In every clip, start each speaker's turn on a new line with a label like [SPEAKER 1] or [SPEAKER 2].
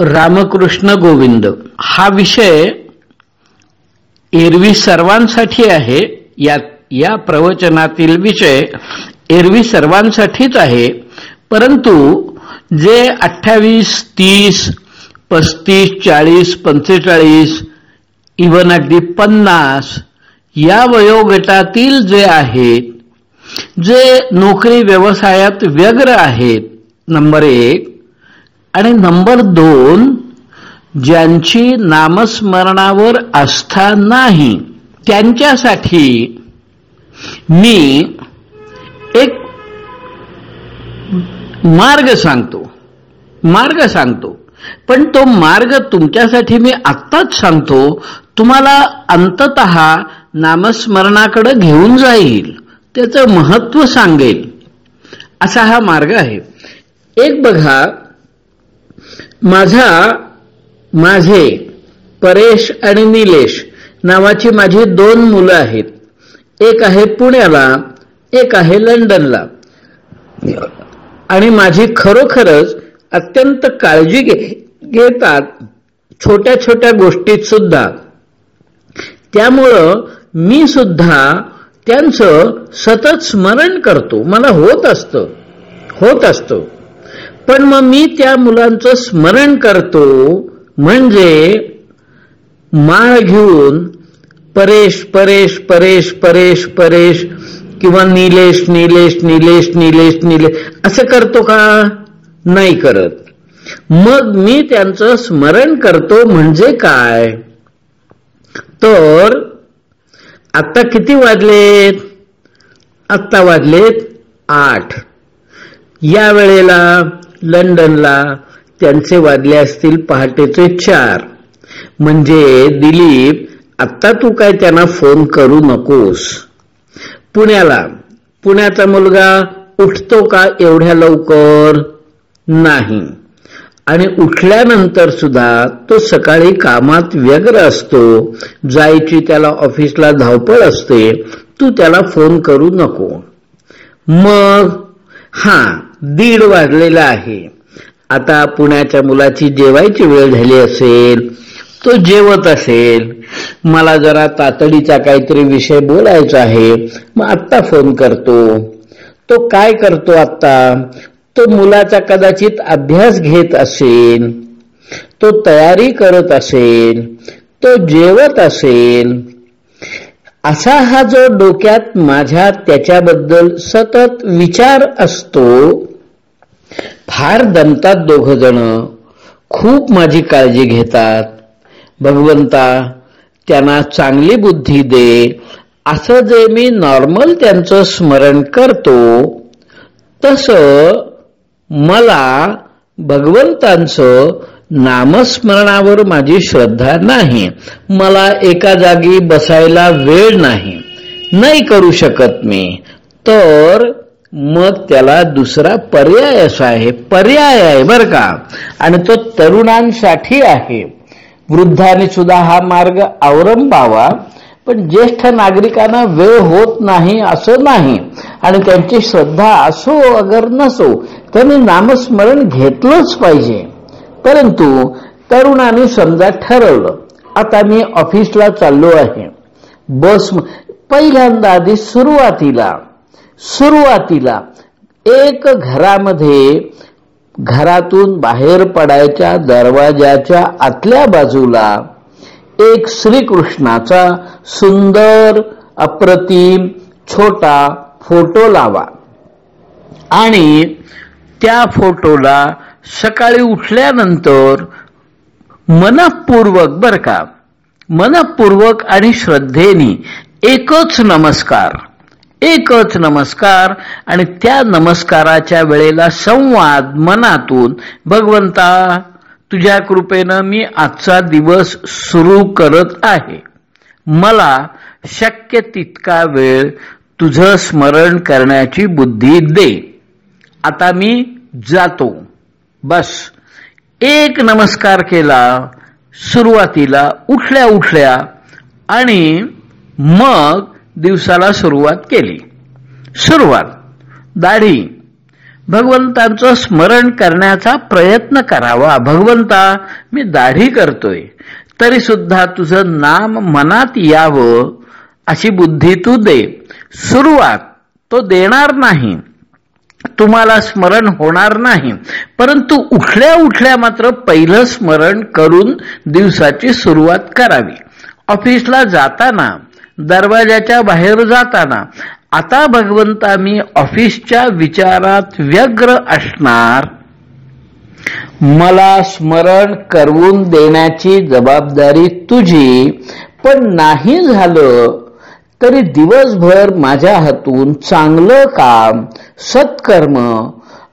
[SPEAKER 1] रामकृष्ण गोविंद. हा विषय एरवी सर्वांसाठी आहे. या या प्रवचनातील विषय एरवी सर्वांसाठीच आहे. परंतु जे अठ्ठावीस तीस पस्तीस चाळीस पंचेचाळीस इवन अगदी पन्नास या वयोगटातील जे आहेत जे नोकरी व्यवसायात व्यग्र आहेत नंबर एक आणि नंबर दोन ज्यांची नामस्मरणावर आस्था नाही त्यांच्यासाठी मी एक मार्ग सांगतो मार्ग सांगतो. पण तो मार्ग तुमच्यासाठी मी आत्ताच सांगतो तुम्हाला अंतत नामस्मरणाकडे घेऊन जाईल त्याचं महत्त्व सांगेल. असा हा मार्ग आहे. एक बघा माझा माझे परेश आणि निलेश नावाची माझी दोन मुलं आहेत. एक आहे पुण्याला एक आहे लंडनला. आणि माझी खरोखरच अत्यंत काळजी घेतात छोट्या छोट्या गोष्टीत सुद्धा. त्यामुळं मी सुद्धा त्यांचं सतत स्मरण करतो. मला होत असतं होत असतं. पण मग मी त्या मुलांचं स्मरण करतो म्हणजे माळ घेऊन परेश परेश परेश परेश परेश किंवा निलेश निलेश निलेश निलेश निलेश असं करतो का? नाही करत. मग मी त्यांचं स्मरण करतो म्हणजे काय? तर आता किती वाजलेत? आत्ता वाजलेत आठ. या वेळेला लंडनला त्यांचे वाजले असतील पहाटेचे चार. म्हणजे दिलीप आत्ता तू काय त्यांना फोन करू नकोस? पुण्याला. पुण्याचा मुलगा उठतो का एवढ्या लवकर? नाही. आणि उठल्यानंतर सुद्धा तो सकाळी कामात व्यग्र असतो. जायची त्याला ऑफिसला धावपळ असते. तू त्याला फोन करू नको. मग? हा. दीड वाजलेला आहे. आता पुण्याच्या मुलाची जेवायची वेळ झाली असेल तो जेवत असेल. मला जरा तातडीचा काहीतरी विषय बोलायचा आहे. मग आत्ता फोन करतो. तो काय करतो आत्ता? तो मुलाचा कदाचित अभ्यास घेत असेल तो तयारी करत असेल तो जेवत असेल. असा हा जो डोक्यात माझ्या त्याच्याबद्दल सतत विचार असतो फार दमतात दोघ जण. खूप माझी काळजी घेतात. भगवंता त्यांना चांगली बुद्धी दे. असं जे मी नॉर्मल त्यांचं स्मरण करतो तस मला भगवंतांचं नामस्मरणावर माझी श्रद्धा नाही. मला एका जागी बसायला वेळ नाही. नाही करू शकत मी. तर मग त्याला दुसरा पर्याय असा आहे पर्याय आहे बर का? आणि तो तरुणांसाठी आहे. वृद्धाने सुद्धा हा मार्ग अवलंबावा पण ज्येष्ठ नागरिकांना वेळ होत नाही असं नाही. आणि त्यांची श्रद्धा असो अगर नसो त्यांनी नामस्मरण घेतलंच पाहिजे. परंतु तरुणाने समजा ठरवलं आता मी ऑफिसला चाललो आहे. बस पहिल्यांदा आधी सुरुवातीला सुरुवातीला एक घरामध्ये घरातून बाहेर पडायच्या दरवाजाच्या आतल्या बाजूला एक श्रीकृष्णाचा सुंदर अप्रतिम छोटा फोटो लावा. आणि त्या फोटोला सकाळी उठल्यानंतर मनपूर्वक बर का मनपूर्वक आणि श्रद्धेने एकच नमस्कार. एकच नमस्कार आणि त्या नमस्काराच्या वेळेला संवाद मनातून भगवंता तुझ्या कृपेनं मी आजचा दिवस सुरू करत आहे. मला शक्य तितका वेळ तुझं स्मरण करण्याची बुद्धी दे. आता मी जातो. बस. एक नमस्कार केला सुरुवातीला उठल्या उठल्या आणि मग दिवसाला सुरुवात केली. सुरुवात. दाढी. भगवंतांचं स्मरण करण्याचा प्रयत्न करावा. भगवंता मी दाढी करतोय. तरी सुद्धा तुझं नाम मनात यावं अशी बुद्धी तू दे. सुरुवात. तो देणार नाही. तुम्हाला स्मरण होणार नाही. परंतु उठल्या उठल्या मात्र पहिलं स्मरण करून दिवसाची सुरुवात करावी. ऑफिसला जाताना दरवाजाच्या बाहेर जाताना आता भगवंता मी ऑफिसच्या विचारात व्यग्र असणार. मला स्मरण करवून देण्याची जबाबदारी तुझी पण नाही झालं तरी दिवसभर माझ्या हातून चांगलं काम सत्कर्म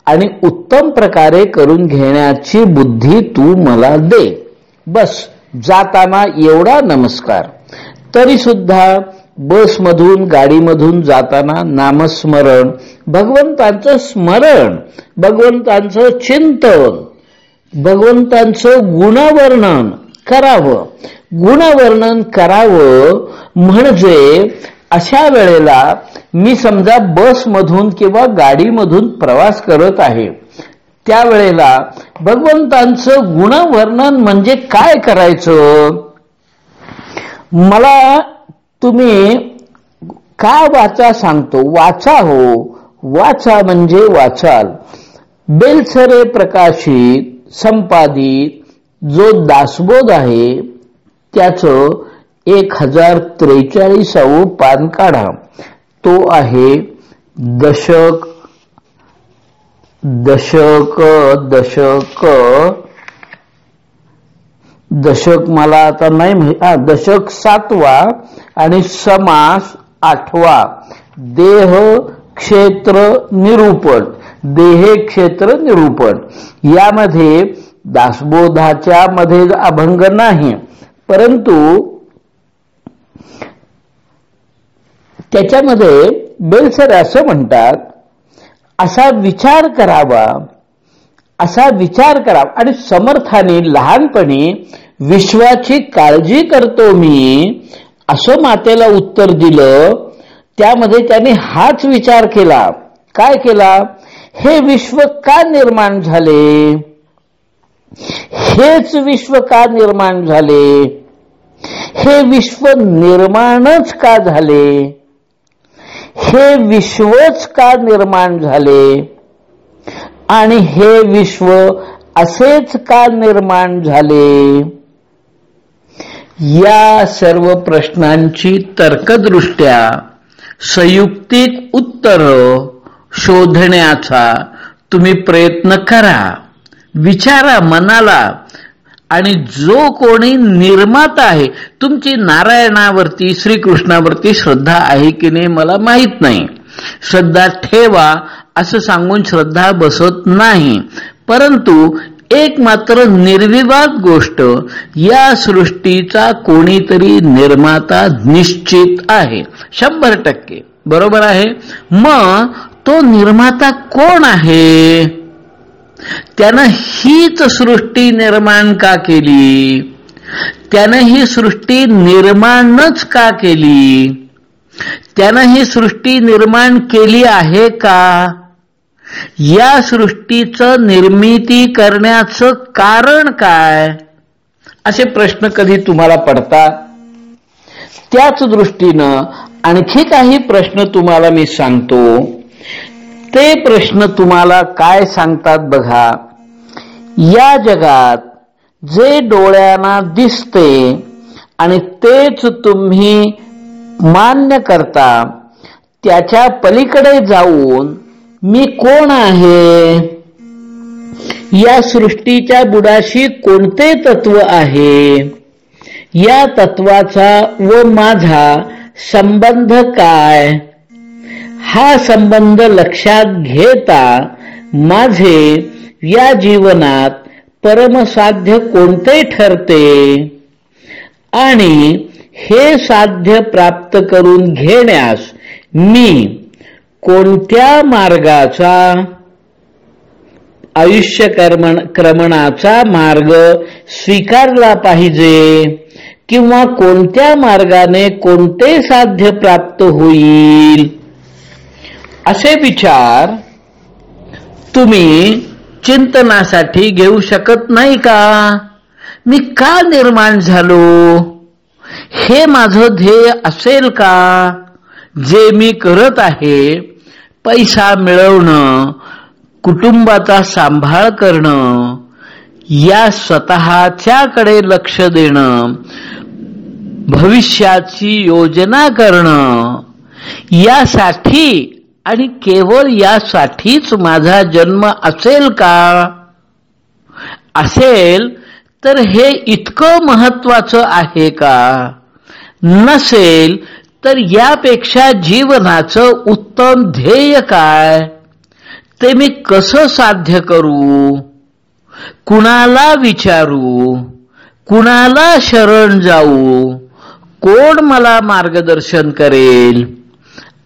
[SPEAKER 1] आणि उत्तम प्रकारे करून घेण्याची बुद्धी तू मला दे. बस जाताना एवढा नमस्कार. तरी सुद्धा बसमधून गाडीमधून जाताना नामस्मरण भगवंतांचं स्मरण भगवंतांचं चिंतन भगवंतांचं गुणवर्णन करावं. गुणवर्णन करावं म्हणजे अशा वेळेला मी समजा बसमधून किंवा गाडीमधून प्रवास करत आहे त्यावेळेला भगवंतांचं गुणवर्णन म्हणजे काय करायचं? मला तुम्ही काय वाचा सांगतो? वाचा हो. वाचा म्हणजे वाचाल. बेलसरे प्रकाशित संपादित जो दासबोध आहे त्याचं एक हजार त्रेचाळीसावं पान काढा. तो आहे दशक दशक दशक दशक मला आता नाही माहिती. दशक सातवा आणि समास आठवा. देह क्षेत्र निरूपण. देहे क्षेत्र निरूपण. यामध्ये दासबोधाच्या मध्ये अभंग नाही परंतु त्याच्यामध्ये बेलसर असं म्हणतात असा विचार करावा असा विचार करावा. आणि समर्थाने लहानपणी विश्वाची काळजी करतो मी असं मातेला उत्तर दिलं. त्यामध्ये त्याने हाच विचार केला. काय केला? हे विश्व का निर्माण झाले? हेच विश्व का निर्माण झाले? हे विश्व निर्माणच का झाले? हे विश्वच का निर्माण झाले? आणि हे विश्व असेच का निर्माण झाले? या सर्व प्रश्नांची तर्कदृष्ट्या संयुक्तिक उत्तर शोधण्याचा तुम्ही प्रयत्न करा. विचारा मनाला. आणि जो कोणी निर्माता आहे तुमची नारायणावरती श्रीकृष्णावरती श्रद्धा आहे की नाही मला माहीत नाही. श्रद्धा ठेवा असं सांगून श्रद्धा बसत नाही. परंतु एक मात्र निर्विवाद गोष्ट या सृष्टीचा कोणीतरी निर्माता निश्चित आहे. शंभर टक्के. बरोबर आहे? मग तो निर्माता कोण आहे? त्यानं हीच सृष्टी निर्माण का केली? त्यानं ही सृष्टी निर्माणच का केली? त्यानं ही सृष्टी निर्माण केली आहे का? या सृष्टीचं निर्मिती करण्याचं कारण काय? असे प्रश्न कधी तुम्हाला पडतात? त्याच दृष्टीनं आणखी काही प्रश्न तुम्हाला मी सांगतो. ते प्रश्न तुम्हाला काय सांगतात बघा? या जगात जे डोळ्यांना दिसते आणि तेच तुम्ही मान्य करता त्याच्या पलीकडे जाऊन मी कोण आहे? या सृष्टीच्या बुडाशी कोणते तत्व आहे? या तत्वाचा व माझा संबंध काय? हा संबंध लक्षात घेता माझे या जीवनात परमसाध्य कोणते ठरते? आणि हे साध्य प्राप्त करून घेण्यास मी कोणत्या मार्गाचा आयुष्य क्रमणाचा मार्ग स्वीकारला पाहिजे? किंवा कोणत्या मार्गाने कोणते साध्य प्राप्त होईल? असे विचार तुम्ही चिंतनासाठी घेऊ शकत नाही का? मी का निर्माण झालो? हे माझं ध्येय असेल का? जे मी करत आहे पैसा मिळवणं कुटुंबाचा सांभाळ करणं या स्वतःच्याकडे लक्ष देणं भविष्याची योजना करणं यासाठी आणि केवळ यासाठीच माझा जन्म असेल का? असेल तर हे इतकं महत्वाचं आहे का? नसेल तर यापेक्षा जीवनाचं उत्तम ध्येय काय? ते मी कसं साध्य करू? कुणाला विचारू? कुणाला शरण जाऊ? कोण मला मार्गदर्शन करेल?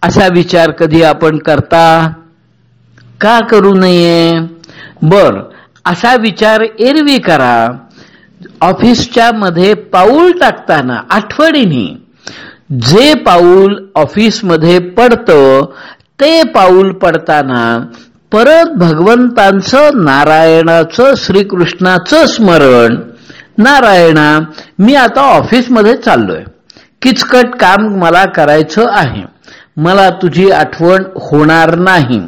[SPEAKER 1] असा विचार कधी आपण करता? का करू नये? बर असा विचार एरवी करा. ऑफिसच्या मध्ये पाऊल टाकताना आठवणीने जे पाऊल ऑफिसमध्ये पडतं ते पाऊल पडताना परत भगवंतांचं नारायणाचं श्रीकृष्णाचं स्मरण. नारायणा मी आता ऑफिसमध्ये चाललोय. किचकट काम मला करायचं आहे. मला तुझी आठवण होणार नाही.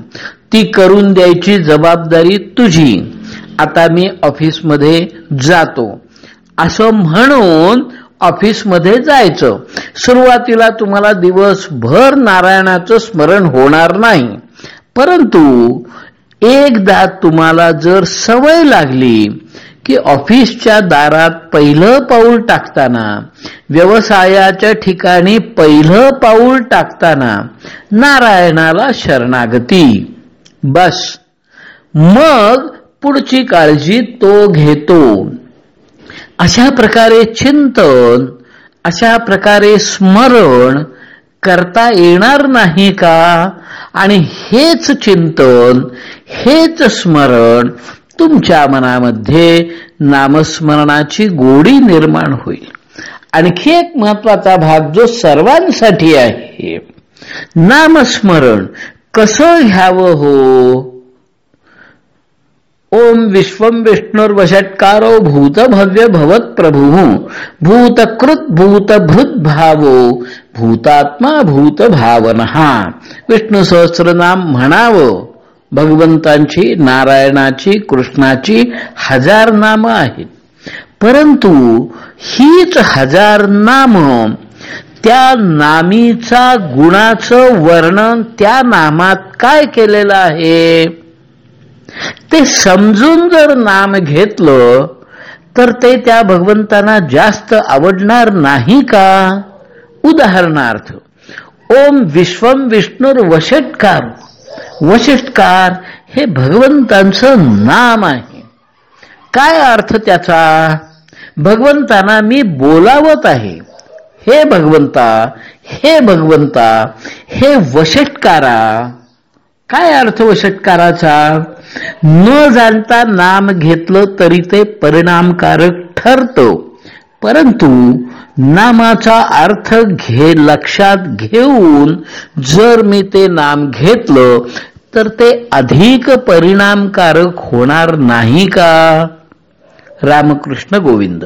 [SPEAKER 1] ती करून द्यायची जबाबदारी तुझी. आता मी ऑफिसमध्ये जातो. असं म्हणून ऑफिसमध्ये जायचं. सुरुवातीला तुम्हाला दिवसभर नारायणाचं स्मरण होणार नाही. परंतु एकदा तुम्हाला जर सवय लागली की ऑफिसच्या दारात पहिलं पाऊल टाकताना व्यवसायाच्या ठिकाणी पहिलं पाऊल टाकताना नारायणाला शरणागती. बस. मग पुढची काळजी तो घेतो. अशा प्रकारे चिंतन अशा प्रकारे स्मरण करता येणार नाही का? आणि हेच चिंतन हेच स्मरण तुमच्या मनामध्ये नामस्मरणाची गोडी निर्माण होईल. आणखी एक महत्त्वाचा भाग जो सर्वांसाठी आहे नामस्मरण. कसं घ्यावं हो? ओम विश्वम विष्णुर्वषट्कारो भूत भव्य भवत प्रभु। भूतकृत भूतभृत भावो भूतात्मा भूत भावना विष्णू सहस्रनाम म्हणावं भगवंतांची नारायणाची कृष्णाची हजार नाम आहेत। परंतु हीच हजार नाम त्या नामीचा गुणाचं वर्णन त्या नामात काय केलेलं आहे? ते समजून जर नाम घेतलं तर ते त्या भगवंतांना जास्त आवडणार नाही का? उदाहरणार्थ ओम विश्वम विष्णूर वशिष्ठकार. वशिष्ठकार हे भगवंतांचं नाम आहे. काय अर्थ त्याचा? भगवंतांना मी बोलावत आहे. हे भगवंता हे भगवंता हे वशिष्ठकारा. काय अर्थ व षटकाराचा? न जाणता नाम घेतलं तरी ते परिणामकारक ठरतं. परंतु नामाचा अर्थ घे लक्षात घेऊन जर मी ते नाम घेतलं तर ते अधिक परिणामकारक होणार नाही का? रामकृष्ण गोविंद.